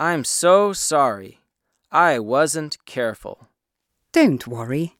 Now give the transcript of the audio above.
I'm so sorry. I wasn't careful. Don't worry.